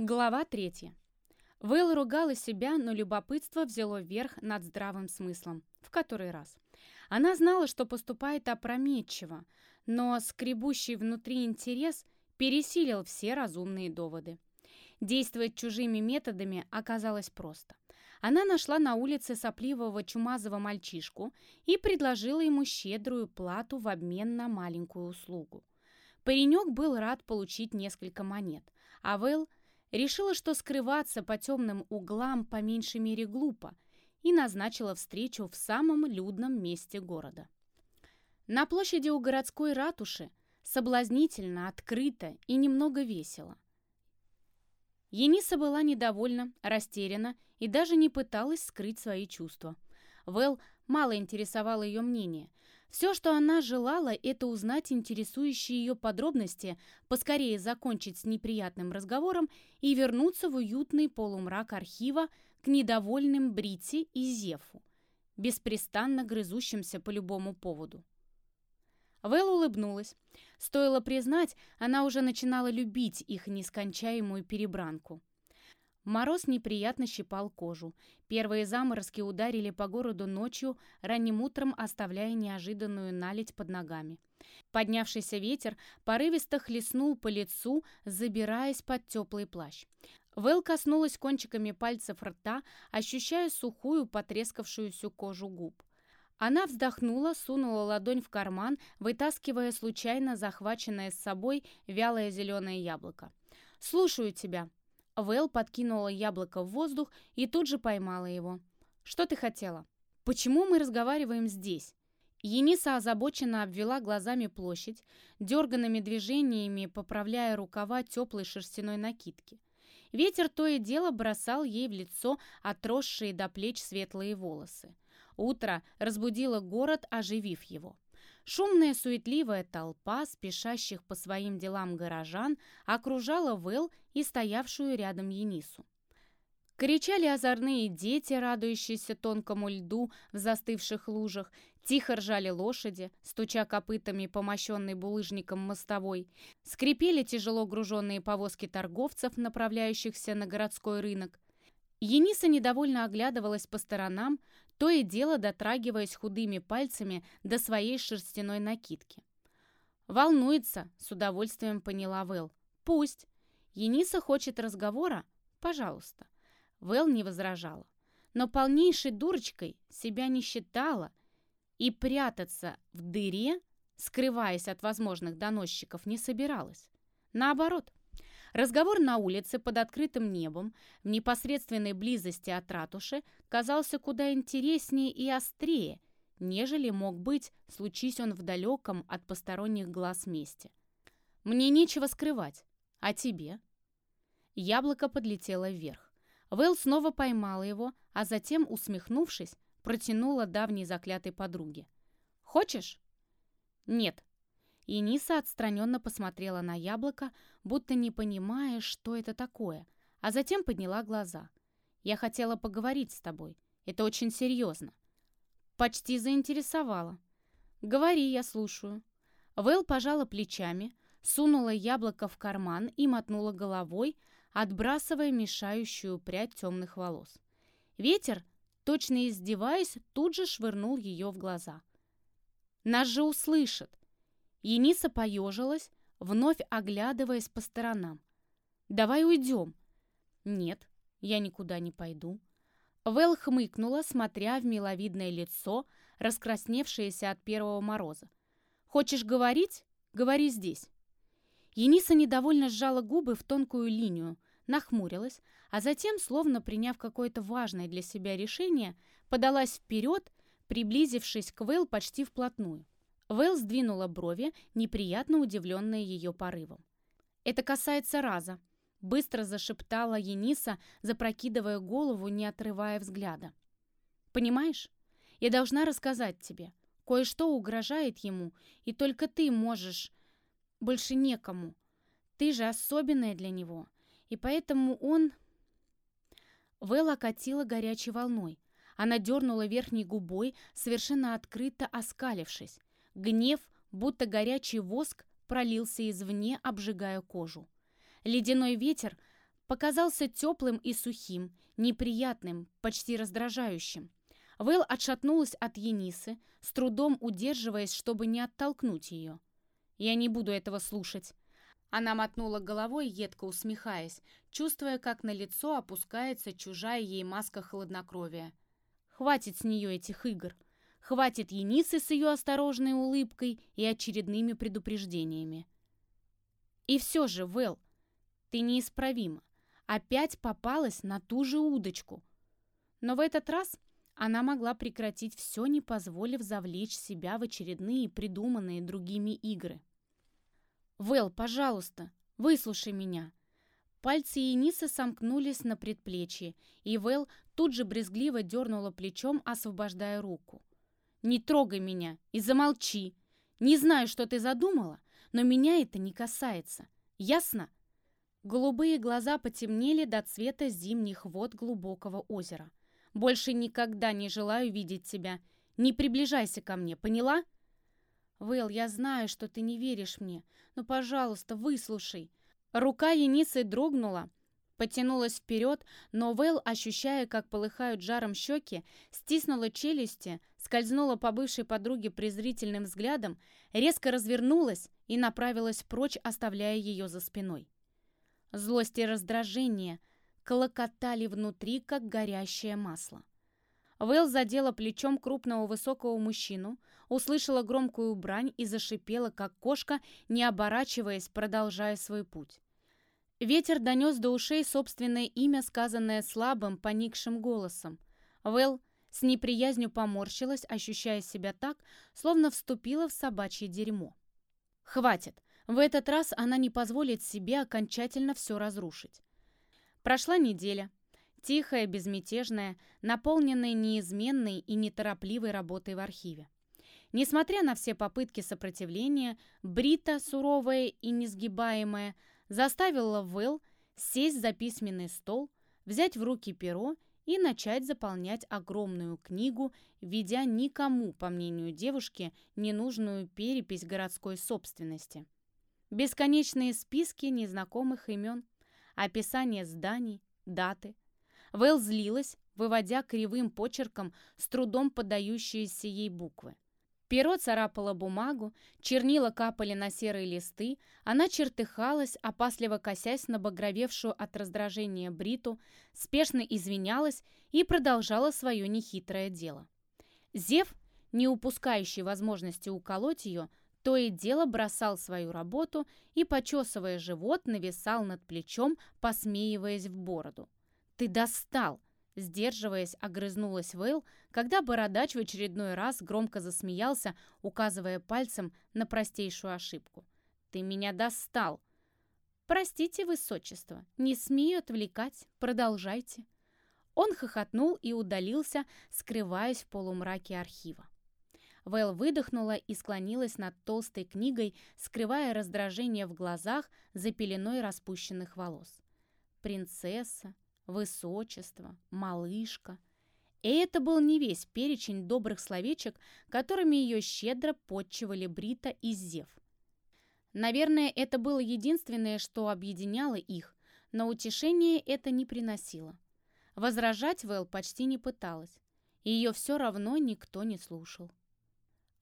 Глава третья. Вэл ругала себя, но любопытство взяло верх над здравым смыслом. В который раз. Она знала, что поступает опрометчиво, но скребущий внутри интерес пересилил все разумные доводы. Действовать чужими методами оказалось просто. Она нашла на улице сопливого чумазого мальчишку и предложила ему щедрую плату в обмен на маленькую услугу. Паренек был рад получить несколько монет, а Вэл решила, что скрываться по темным углам по меньшей мере глупо, и назначила встречу в самом людном месте города. На площади у городской ратуши соблазнительно, открыто и немного весело. Ениса была недовольна, растеряна и даже не пыталась скрыть свои чувства. Вэл мало интересовало ее мнение, все, что она желала, это узнать интересующие ее подробности, поскорее закончить с неприятным разговором и вернуться в уютный полумрак архива к недовольным Брити и Зефу, беспрестанно грызущимся по любому поводу. Вэл улыбнулась. Стоило признать, она уже начинала любить их нескончаемую перебранку. Мороз неприятно щипал кожу. Первые заморозки ударили по городу ночью, ранним утром оставляя неожиданную наледь под ногами. Поднявшийся ветер порывисто хлестнул по лицу, забираясь под теплый плащ. Вэл коснулась кончиками пальцев рта, ощущая сухую, потрескавшуюся кожу губ. Она вздохнула, сунула ладонь в карман, вытаскивая случайно захваченное с собой вялое зеленое яблоко. «Слушаю тебя», Вэл подкинула яблоко в воздух и тут же поймала его. «Что ты хотела? Почему мы разговариваем здесь?» Ениса озабоченно обвела глазами площадь, дерганными движениями поправляя рукава теплой шерстяной накидки. Ветер то и дело бросал ей в лицо отросшие до плеч светлые волосы. Утро разбудило город, оживив его. Шумная суетливая толпа, спешащих по своим делам горожан, окружала Вэл и стоявшую рядом Енису. Кричали озорные дети, радующиеся тонкому льду в застывших лужах, тихо ржали лошади, стуча копытами по мощенной булыжником мостовой, скрипели тяжело груженные повозки торговцев, направляющихся на городской рынок. Ениса недовольно оглядывалась по сторонам, то и дело дотрагиваясь худыми пальцами до своей шерстяной накидки. «Волнуется», — с удовольствием поняла Вэл. «Пусть. Ениса хочет разговора? Пожалуйста». Вэл не возражала. Но полнейшей дурочкой себя не считала и прятаться в дыре, скрываясь от возможных доносчиков, не собиралась. Наоборот, Разговор на улице под открытым небом, в непосредственной близости от ратуши, казался куда интереснее и острее, нежели мог быть, случись он в далеком от посторонних глаз месте. «Мне нечего скрывать. А тебе?» Яблоко подлетело вверх. Вэл снова поймала его, а затем, усмехнувшись, протянула давней заклятой подруге. «Хочешь?» «Нет», и Ниса отстраненно посмотрела на яблоко, будто не понимая, что это такое, а затем подняла глаза. «Я хотела поговорить с тобой. Это очень серьезно». «Почти заинтересовала». «Говори, я слушаю». Вэл пожала плечами, сунула яблоко в карман и мотнула головой, отбрасывая мешающую прядь темных волос. Ветер, точно издеваясь, тут же швырнул ее в глаза. «Нас же услышат!» Ениса поежилась, вновь оглядываясь по сторонам. «Давай уйдем». «Нет, я никуда не пойду». Вэл хмыкнула, смотря в миловидное лицо, раскрасневшееся от первого мороза. «Хочешь говорить? Говори здесь». Ениса недовольно сжала губы в тонкую линию, нахмурилась, а затем, словно приняв какое-то важное для себя решение, подалась вперед, приблизившись к Вэл почти вплотную. Вэл сдвинула брови, неприятно удивленная ее порывом. «Это касается Раза», — быстро зашептала Ениса, запрокидывая голову, не отрывая взгляда. «Понимаешь, я должна рассказать тебе. Кое-что угрожает ему, и только ты можешь... Больше некому. Ты же особенная для него, и поэтому он...» Вэл окатила горячей волной. Она дернула верхней губой, совершенно открыто оскалившись. Гнев, будто горячий воск, пролился извне, обжигая кожу. Ледяной ветер показался теплым и сухим, неприятным, почти раздражающим. Вэл отшатнулась от Енисы, с трудом удерживаясь, чтобы не оттолкнуть ее. «Я не буду этого слушать». Она мотнула головой, едко усмехаясь, чувствуя, как на лицо опускается чужая ей маска хладнокровия. «Хватит с нее этих игр. Хватит Енисы с ее осторожной улыбкой и очередными предупреждениями. И все же, Вэл, ты неисправима. Опять попалась на ту же удочку. Но в этот раз она могла прекратить все, не позволив завлечь себя в очередные придуманные другими игры. «Вэл, пожалуйста, выслушай меня!» Пальцы Енисы сомкнулись на предплечье, и Вэл тут же брезгливо дернула плечом, освобождая руку. «Не трогай меня и замолчи! Не знаю, что ты задумала, но меня это не касается. Ясно?» Голубые глаза потемнели до цвета зимних вод глубокого озера. Больше никогда не желаю видеть тебя. Не приближайся ко мне, поняла?» «Вэл, я знаю, что ты не веришь мне, но, пожалуйста, выслушай». Рука Енисы дрогнула, потянулась вперед, но Вэл, ощущая, как полыхают жаром щеки, стиснула челюсти, скользнула по бывшей подруге презрительным взглядом, резко развернулась и направилась прочь, оставляя ее за спиной. Злость и раздражение колокотали внутри, как горящее масло. Вэл задела плечом крупного высокого мужчину, услышала громкую брань и зашипела, как кошка, не оборачиваясь, продолжая свой путь. Ветер донес до ушей собственное имя, сказанное слабым, поникшим голосом. Вэл с неприязнью поморщилась, ощущая себя так, словно вступила в собачье дерьмо. «Хватит! В этот раз она не позволит себе окончательно все разрушить. Прошла неделя. Тихая, безмятежная, наполненная неизменной и неторопливой работой в архиве. Несмотря на все попытки сопротивления, Брита, суровая и несгибаемая, заставила Вэл сесть за письменный стол, взять в руки перо и начать заполнять огромную книгу, ведя никому, по мнению девушки, ненужную перепись городской собственности. Бесконечные списки незнакомых имен, описание зданий, даты. Вэл злилась, выводя кривым почерком с трудом поддающиеся ей буквы. Перо царапало бумагу, чернила капали на серые листы, она чертыхалась, опасливо косясь на багровевшую от раздражения Бриту, спешно извинялась и продолжала свое нехитрое дело. Зев, не упускающий возможности уколоть ее, то и дело бросал свою работу и, почесывая живот, нависал над плечом, посмеиваясь в бороду. «Ты достал!» Сдерживаясь, огрызнулась Вейл, когда бородач в очередной раз громко засмеялся, указывая пальцем на простейшую ошибку. «Ты меня достал!» «Простите, высочество, не смею отвлекать, продолжайте». Он хохотнул и удалился, скрываясь в полумраке архива. Вэл выдохнула и склонилась над толстой книгой, скрывая раздражение в глазах за пеленой распущенных волос. Принцесса, высочество, малышка. И это был не весь перечень добрых словечек, которыми ее щедро подчивали Брита и Зев. Наверное, это было единственное, что объединяло их, но утешение это не приносило. Возражать Вэл почти не пыталась. Ее все равно никто не слушал.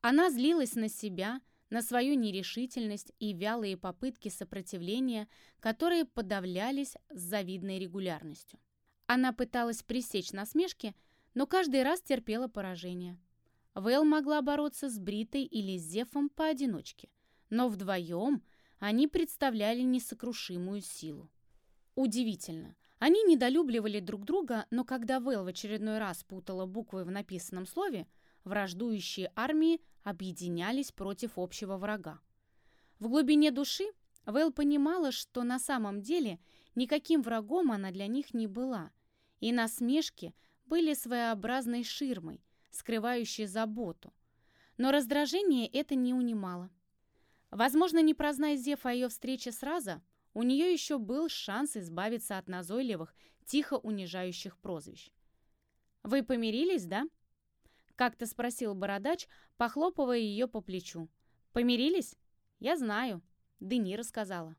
Она злилась на себя, на свою нерешительность и вялые попытки сопротивления, которые подавлялись с завидной регулярностью. Она пыталась пресечь насмешки, но каждый раз терпела поражение. Вэл могла бороться с Бритой или Зефом поодиночке, но вдвоем они представляли несокрушимую силу. Удивительно. Они недолюбливали друг друга, но когда Вэл в очередной раз путала буквы в написанном слове, враждующие армии объединялись против общего врага. В глубине души Вэл понимала, что на самом деле никаким врагом она для них не была, и насмешки были своеобразной ширмой, скрывающей заботу. Но раздражение это не унимало. Возможно, не прознай Зев о ее встрече с Раза, у нее еще был шанс избавиться от назойливых, тихо унижающих прозвищ. «Вы помирились, да?» Как-то спросил бородач, похлопывая ее по плечу. «Помирились?» «Я знаю», — Дени рассказала.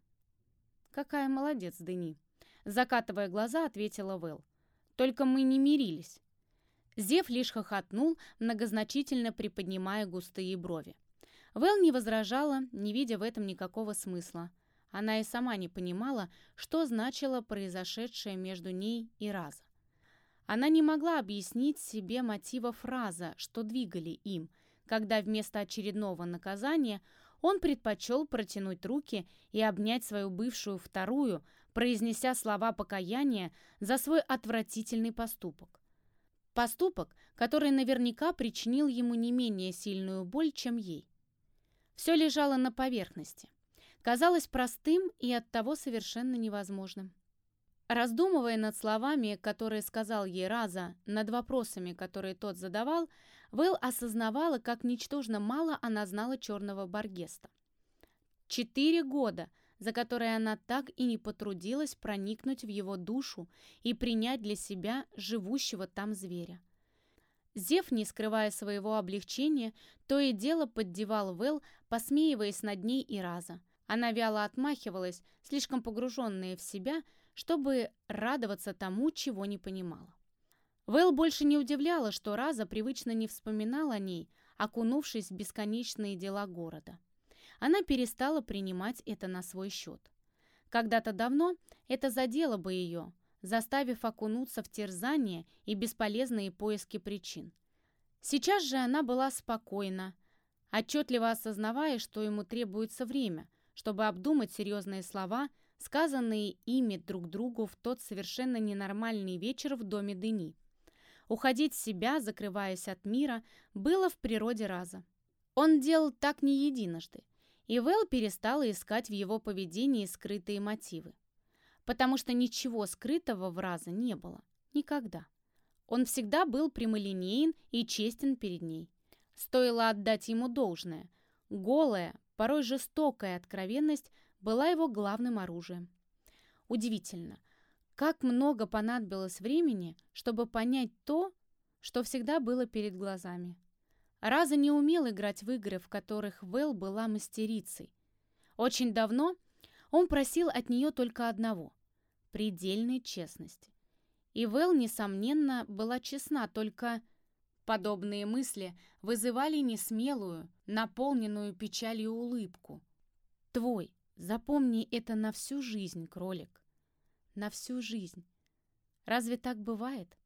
«Какая молодец, Дени!» Закатывая глаза, ответила Вэл. «Только мы не мирились». Зев лишь хохотнул, многозначительно приподнимая густые брови. Вэл не возражала, не видя в этом никакого смысла. Она и сама не понимала, что значило произошедшее между ней и Раза. Она не могла объяснить себе мотива фраза, что двигали им, когда вместо очередного наказания он предпочел протянуть руки и обнять свою бывшую вторую, произнеся слова покаяния за свой отвратительный поступок. Поступок, который наверняка причинил ему не менее сильную боль, чем ей. Все лежало на поверхности. Казалось простым и оттого совершенно невозможным. Раздумывая над словами, которые сказал ей Раза, над вопросами, которые тот задавал, Вэл осознавала, как ничтожно мало она знала черного Баргеста. Четыре года, за которые она так и не потрудилась проникнуть в его душу и принять для себя живущего там зверя. Зев, не скрывая своего облегчения, то и дело поддевал Вэл, посмеиваясь над ней и Раза. Она вяло отмахивалась, слишком погруженная в себя, чтобы радоваться тому, чего не понимала. Вэл больше не удивляла, что Раза привычно не вспоминал о ней, окунувшись в бесконечные дела города. Она перестала принимать это на свой счет. Когда-то давно это задело бы ее, заставив окунуться в терзание и бесполезные поиски причин. Сейчас же она была спокойна, отчетливо осознавая, что ему требуется время, чтобы обдумать серьезные слова – сказанные ими друг другу в тот совершенно ненормальный вечер в доме Дени. Уходить в себя, закрываясь от мира, было в природе раза. Он делал так не единожды, и Вэл перестала искать в его поведении скрытые мотивы. Потому что ничего скрытого в раза не было. Никогда. Он всегда был прямолинеен и честен перед ней. Стоило отдать ему должное. Голая, порой жестокая откровенность была его главным оружием. Удивительно, как много понадобилось времени, чтобы понять то, что всегда было перед глазами. Раза не умел играть в игры, в которых Вэл была мастерицей. Очень давно он просил от нее только одного – предельной честности. И Вэл, несомненно, была честна, только подобные мысли вызывали несмелую, наполненную печалью улыбку. «Твой, Запомни это на всю жизнь, кролик. На всю жизнь. Разве так бывает?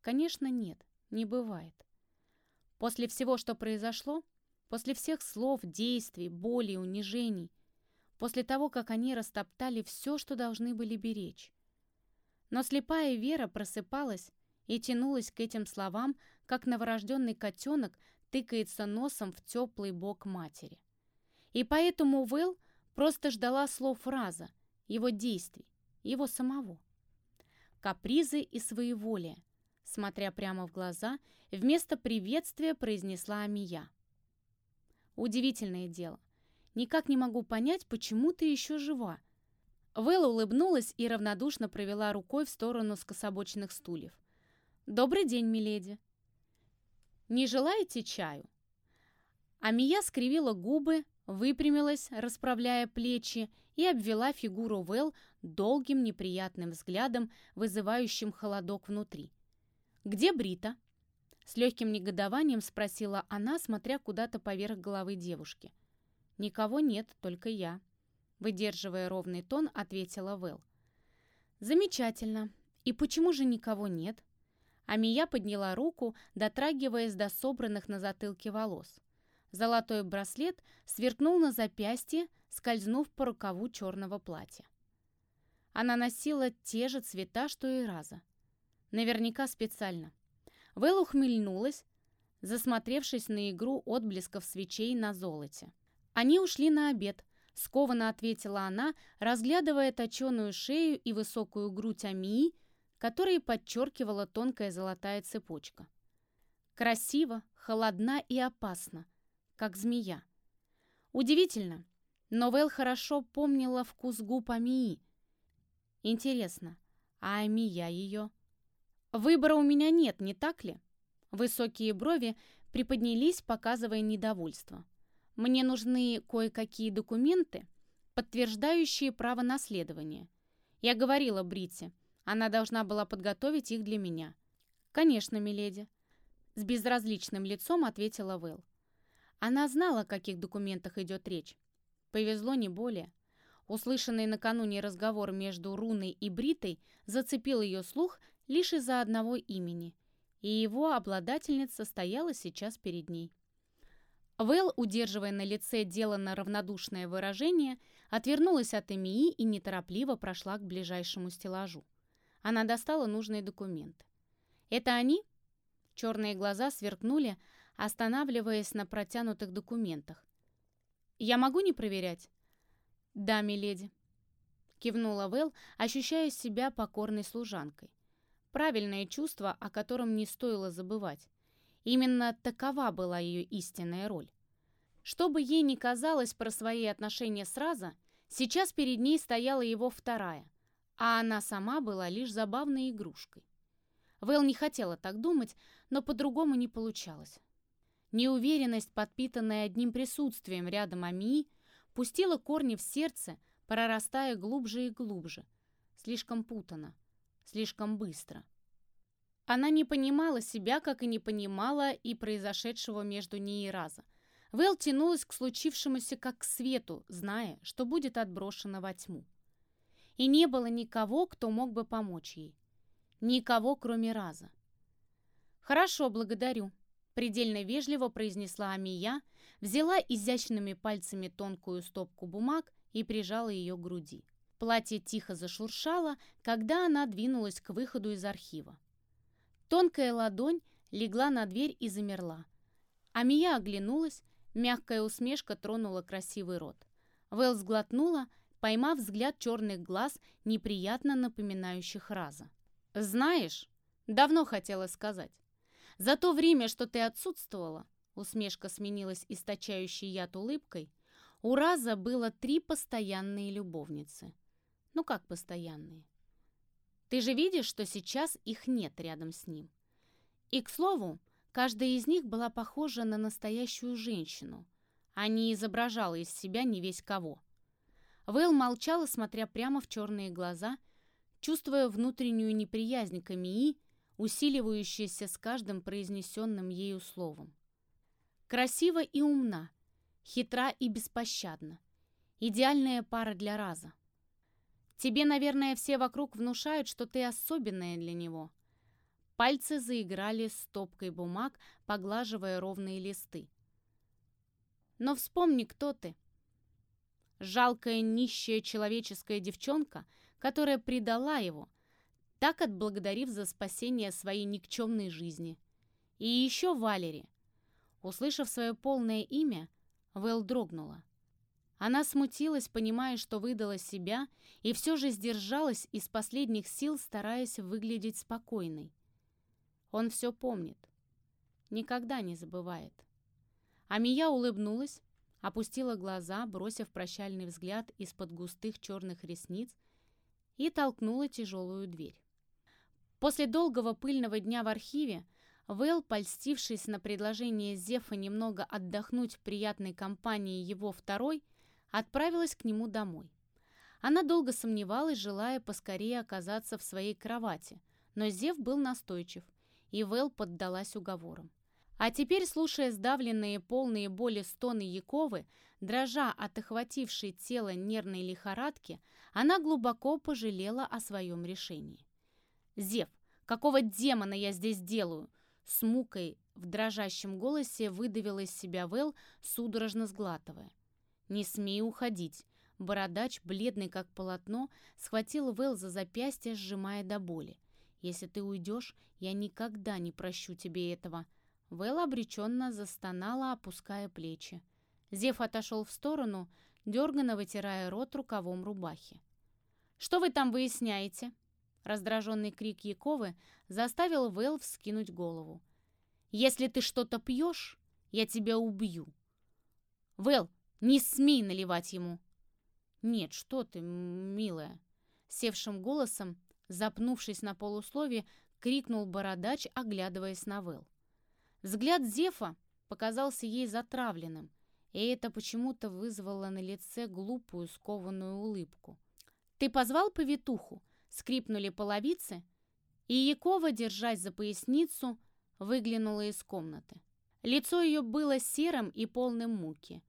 Конечно, нет, не бывает. После всего, что произошло, после всех слов, действий, боли, унижений, после того, как они растоптали все, что должны были беречь. Но слепая вера просыпалась и тянулась к этим словам, как новорожденный котенок тыкается носом в теплый бок матери. И поэтому Уэлл Просто ждала слов фраза, его действий, его самого. Капризы и своеволие, смотря прямо в глаза, вместо приветствия произнесла Амия. Удивительное дело. Никак не могу понять, почему ты еще жива. Вэлла улыбнулась и равнодушно провела рукой в сторону скособоченных стульев. «Добрый день, миледи!» «Не желаете чаю?» Амия скривила губы, выпрямилась, расправляя плечи, и обвела фигуру Вэл долгим неприятным взглядом, вызывающим холодок внутри. «Где Брита?» С легким негодованием спросила она, смотря куда-то поверх головы девушки. «Никого нет, только я», — выдерживая ровный тон, ответила Вэл. «Замечательно. И почему же никого нет?» Амия подняла руку, дотрагиваясь до собранных на затылке волос. Золотой браслет сверкнул на запястье, скользнув по рукаву черного платья. Она носила те же цвета, что и Раза. Наверняка специально. Вэл ухмыльнулась, засмотревшись на игру отблесков свечей на золоте. Они ушли на обед, скованно ответила она, разглядывая точеную шею и высокую грудь Амии, которые подчеркивала тонкая золотая цепочка. Красиво, холодна и опасно — как змея. Удивительно, но Вэл хорошо помнила вкус губ Амии. Интересно, а Амия ее? Выбора у меня нет, не так ли? Высокие брови приподнялись, показывая недовольство. Мне нужны кое-какие документы, подтверждающие право наследования. Я говорила Брите. Она должна была подготовить их для меня. «Конечно, миледи», — с безразличным лицом ответила Вэл. Она знала, о каких документах идет речь. Повезло не более. Услышанный накануне разговор между Руной и Бритой зацепил ее слух лишь из-за одного имени, и его обладательница стояла сейчас перед ней. Вэл, удерживая на лице деланно равнодушное выражение, отвернулась от Эмии и неторопливо прошла к ближайшему стеллажу. Она достала нужные документы. «Это они?» Черные глаза сверкнули, останавливаясь на протянутых документах. «Я могу не проверять?» «Да, миледи», — кивнула Вэл, ощущая себя покорной служанкой. Правильное чувство, о котором не стоило забывать. Именно такова была ее истинная роль. Что бы ей ни казалось про свои отношения с Раза, сейчас перед ней стояла его вторая, а она сама была лишь забавной игрушкой. Вэл не хотела так думать, но по-другому не получалось. Неуверенность, подпитанная одним присутствием рядом Амии, пустила корни в сердце, прорастая глубже и глубже. Слишком путано, слишком быстро. Она не понимала себя, как и не понимала и произошедшего между ней и Раза. Вэл тянулась к случившемуся как к свету, зная, что будет отброшена во тьму. И не было никого, кто мог бы помочь ей. Никого, кроме Раза. «Хорошо, благодарю», — предельно вежливо произнесла Амия, взяла изящными пальцами тонкую стопку бумаг и прижала ее к груди. Платье тихо зашуршало, когда она двинулась к выходу из архива. Тонкая ладонь легла на дверь и замерла. Амия оглянулась, мягкая усмешка тронула красивый рот. Вэл сглотнула, поймав взгляд черных глаз, неприятно напоминающих Раза. «Знаешь, давно хотела сказать. За то время, что ты отсутствовала, Усмешка сменилась источающей яд улыбкой. У Раза было три постоянные любовницы. Ну как постоянные? Ты же видишь, что сейчас их нет рядом с ним. И, к слову, каждая из них была похожа на настоящую женщину, а не изображала из себя не весь кого. Вэл молчала, смотря прямо в черные глаза, чувствуя внутреннюю неприязнь к Амии, усиливающуюся с каждым произнесенным ею словом. Красива и умна, хитра и беспощадна. Идеальная пара для раза. Тебе, наверное, все вокруг внушают, что ты особенная для него. Пальцы заиграли стопкой бумаг, поглаживая ровные листы. Но вспомни, кто ты. Жалкая, нищая человеческая девчонка, которая предала его, так отблагодарив за спасение своей никчемной жизни. И еще Валери — Услышав свое полное имя, Вэл дрогнула. Она смутилась, понимая, что выдала себя, и все же сдержалась из последних сил, стараясь выглядеть спокойной. Он все помнит. Никогда не забывает. Амия улыбнулась, опустила глаза, бросив прощальный взгляд из-под густых черных ресниц и толкнула тяжелую дверь. После долгого пыльного дня в архиве Вэл, польстившись на предложение Зефа немного отдохнуть в приятной компании его второй, отправилась к нему домой. Она долго сомневалась, желая поскорее оказаться в своей кровати, но Зев был настойчив, и Вэл поддалась уговорам. А теперь, слушая сдавленные, полные боли стоны Яковы, дрожа от охватившей тело нервной лихорадки, она глубоко пожалела о своем решении. «Зев, какого демона я здесь делаю? С мукой в дрожащем голосе выдавила из себя Вэл, судорожно сглатывая. «Не смей уходить!» Бородач, бледный как полотно, схватил Вэл за запястье, сжимая до боли. «Если ты уйдешь, я никогда не прощу тебе этого!» Вэл обреченно застонала, опуская плечи. Зев отошел в сторону, дерганно вытирая рот рукавом рубахи. «Что вы там выясняете?» Раздраженный крик Яковы заставил Вэл вскинуть голову. «Если ты что-то пьешь, я тебя убью!» «Вэл, не смей наливать ему!» «Нет, что ты, милая!» Севшим голосом, запнувшись на полуслове, крикнул бородач, оглядываясь на Вэл. Взгляд Зефа показался ей затравленным, и это почему-то вызвало на лице глупую скованную улыбку. «Ты позвал повитуху?» Скрипнули половицы, и Якова, держась за поясницу, выглянула из комнаты. Лицо ее было серым и полным муки.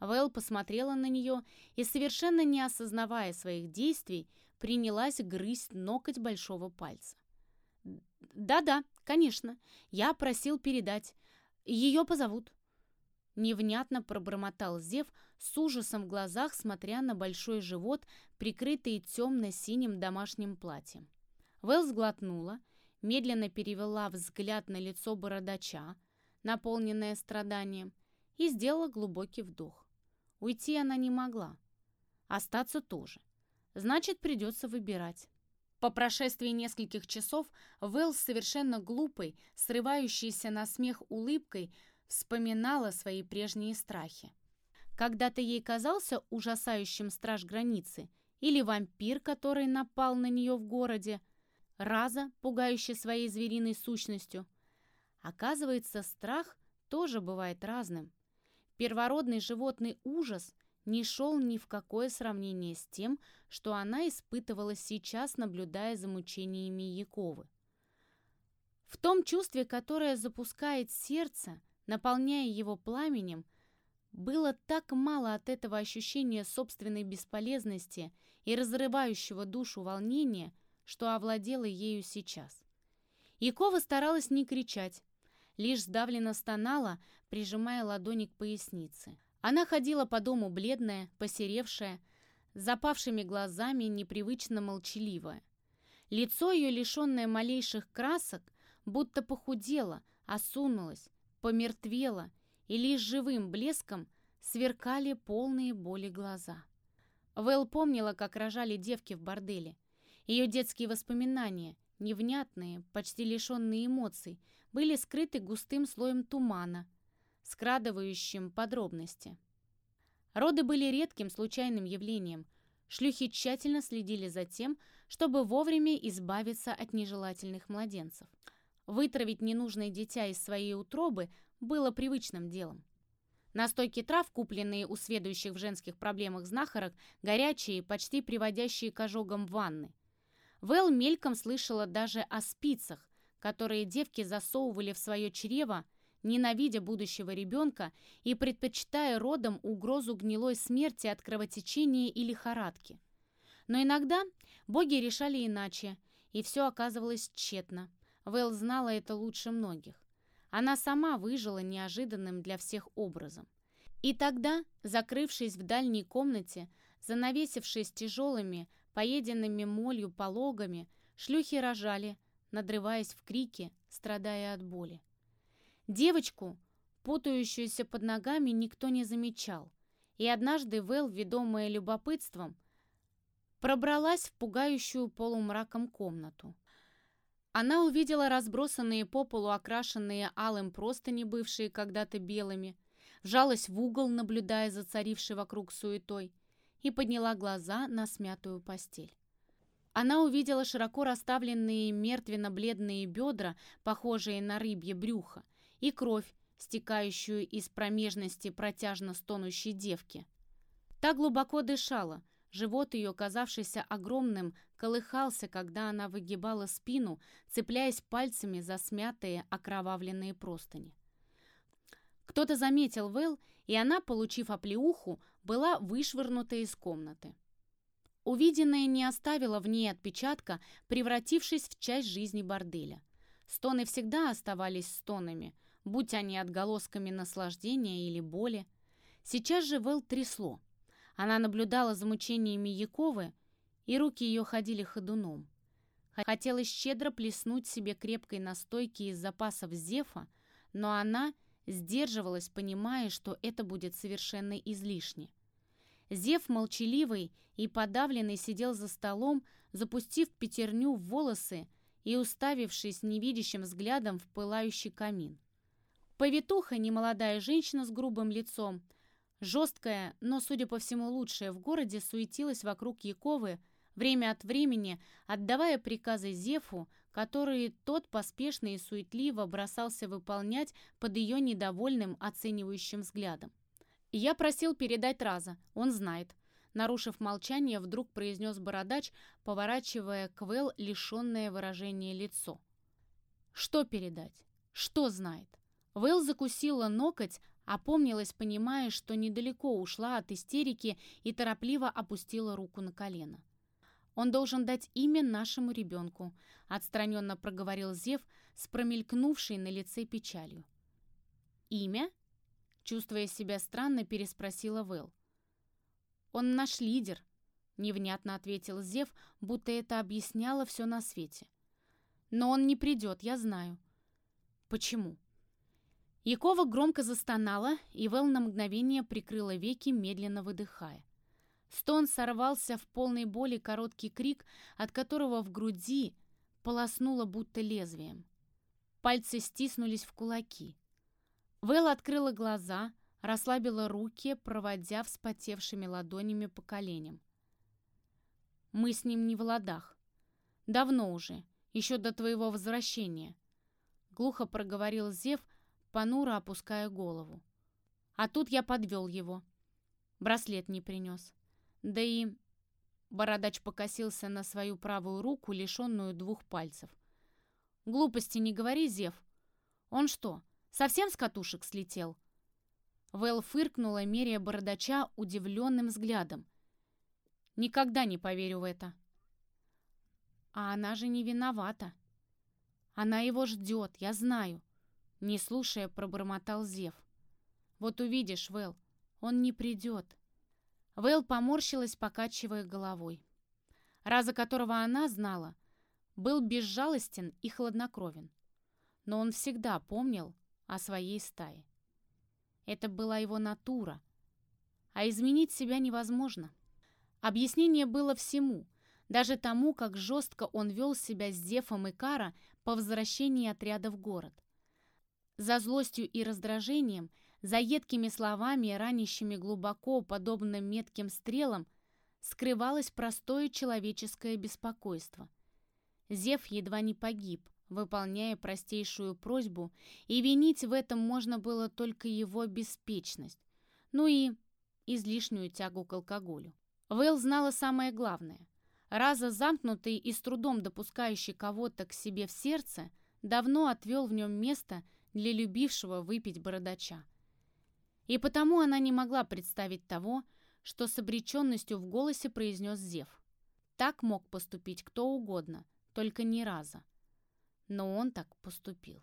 Вэл посмотрела на нее и, совершенно не осознавая своих действий, принялась грызть ноготь большого пальца. «Да-да, конечно, я просил передать. Ее позовут». Невнятно пробормотал Зев, с ужасом в глазах, смотря на большой живот, прикрытый темно-синим домашним платьем. Вэл сглотнула, медленно перевела взгляд на лицо бородача, наполненное страданием, и сделала глубокий вдох. Уйти она не могла. Остаться тоже. Значит, придется выбирать. По прошествии нескольких часов Вэл совершенно глупой, срывающейся на смех улыбкой, вспоминала свои прежние страхи. Когда-то ей казался ужасающим страж границы или вампир, который напал на нее в городе, раза, пугающий своей звериной сущностью. Оказывается, страх тоже бывает разным. Первородный животный ужас не шел ни в какое сравнение с тем, что она испытывала сейчас, наблюдая за мучениями Яковы. В том чувстве, которое запускает сердце, наполняя его пламенем, было так мало от этого ощущения собственной бесполезности и разрывающего душу волнения, что овладело ею сейчас. Якова старалась не кричать, лишь сдавленно стонала, прижимая ладони к пояснице. Она ходила по дому бледная, посеревшая, с запавшими глазами, непривычно молчаливая. Лицо ее, лишенное малейших красок, будто похудело, осунулось, помертвела, и лишь живым блеском сверкали полные боли глаза. Вэл помнила, как рожали девки в борделе. Ее детские воспоминания, невнятные, почти лишенные эмоций, были скрыты густым слоем тумана, скрадывающим подробности. Роды были редким случайным явлением. Шлюхи тщательно следили за тем, чтобы вовремя избавиться от нежелательных младенцев. Вытравить ненужное дитя из своей утробы было привычным делом. Настойки трав, купленные у сведущих в женских проблемах знахарок, горячие, почти приводящие к ожогам ванны. Вэл мельком слышала даже о спицах, которые девки засовывали в свое чрево, ненавидя будущего ребенка и предпочитая родом угрозу гнилой смерти от кровотечения и лихорадки. Но иногда боги решали иначе, и все оказывалось тщетно. Вэл знала это лучше многих. Она сама выжила неожиданным для всех образом. И тогда, закрывшись в дальней комнате, занавесившись тяжелыми, поеденными молью пологами, шлюхи рожали, надрываясь в крике, страдая от боли. Девочку, путающуюся под ногами, никто не замечал, и однажды Вэл, ведомая любопытством, пробралась в пугающую полумраком комнату. Она увидела разбросанные по полу окрашенные алым простыни, бывшие когда-то белыми, вжалась в угол, наблюдая за царившей вокруг суетой, и подняла глаза на смятую постель. Она увидела широко расставленные мертвенно-бледные бедра, похожие на рыбье брюхо, и кровь, стекающую из промежности протяжно стонущей девки. Та глубоко дышала, Живот ее, казавшийся огромным, колыхался, когда она выгибала спину, цепляясь пальцами за смятые окровавленные простыни. Кто-то заметил Вэл, и она, получив оплеуху, была вышвырнута из комнаты. Увиденное не оставило в ней отпечатка, превратившись в часть жизни борделя. Стоны всегда оставались стонами, будь они отголосками наслаждения или боли. Сейчас же Вэл трясло. Она наблюдала за мучениями Яковы, и руки ее ходили ходуном. Хотелось щедро плеснуть себе крепкой настойки из запасов Зефа, но она сдерживалась, понимая, что это будет совершенно излишне. Зев, молчаливый и подавленный, сидел за столом, запустив пятерню в волосы и уставившись невидящим взглядом в пылающий камин. Повитуха, немолодая женщина с грубым лицом, Жесткая, но, судя по всему, лучшая в городе суетилась вокруг Яковы, время от времени отдавая приказы Зефу, которые тот поспешно и суетливо бросался выполнять под ее недовольным оценивающим взглядом. «Я просил передать Раза, он знает», — Нарушив молчание, вдруг произнес бородач, поворачивая к Вэл лишенное выражение лицо. Что передать? Что знает? Вэл закусила ноготь, опомнилась, понимая, что недалеко ушла от истерики и торопливо опустила руку на колено. «Он должен дать имя нашему ребенку», — отстраненно проговорил Зев с промелькнувшей на лице печалью. «Имя?» — чувствуя себя странно, переспросила Вэл. «Он наш лидер», — невнятно ответил Зев, будто это объясняло все на свете. «Но он не придет, я знаю». «Почему?» Якова громко застонала, и Вэл на мгновение прикрыла веки, медленно выдыхая. Стон сорвался в полной боли короткий крик, от которого в груди полоснуло будто лезвием. Пальцы стиснулись в кулаки. Вэл открыла глаза, расслабила руки, проводя вспотевшими ладонями по коленям. «Мы с ним не в ладах. Давно уже, еще до твоего возвращения», — глухо проговорил Зев, понуро опуская голову. «А тут я подвел его. Браслет не принес. Да и...» Бородач покосился на свою правую руку, лишенную двух пальцев. «Глупости не говори, Зев. Он что, совсем с катушек слетел?» Вэл фыркнула, меряя бородача удивленным взглядом. «Никогда не поверю в это». «А она же не виновата. Она его ждет, я знаю», — не слушая, пробормотал Зев. «Вот увидишь, Вэл, он не придет». Вэл поморщилась, покачивая головой. Раза которого она знала, был безжалостен и хладнокровен. Но он всегда помнил о своей стае. Это была его натура. А изменить себя невозможно. Объяснение было всему, даже тому, как жестко он вел себя с Дефом и Кара по возвращении отряда в город. За злостью и раздражением, за едкими словами, ранящими глубоко, подобно метким стрелам, скрывалось простое человеческое беспокойство. Зев едва не погиб, выполняя простейшую просьбу, и винить в этом можно было только его беспечность, ну и излишнюю тягу к алкоголю. Вэл знала самое главное. Раза замкнутый и с трудом допускающий кого-то к себе в сердце, давно отвел в нем место для любившего выпить бородача. И потому она не могла представить того, что с обреченностью в голосе произнес Зев. Так мог поступить кто угодно, только не раза но он так поступил.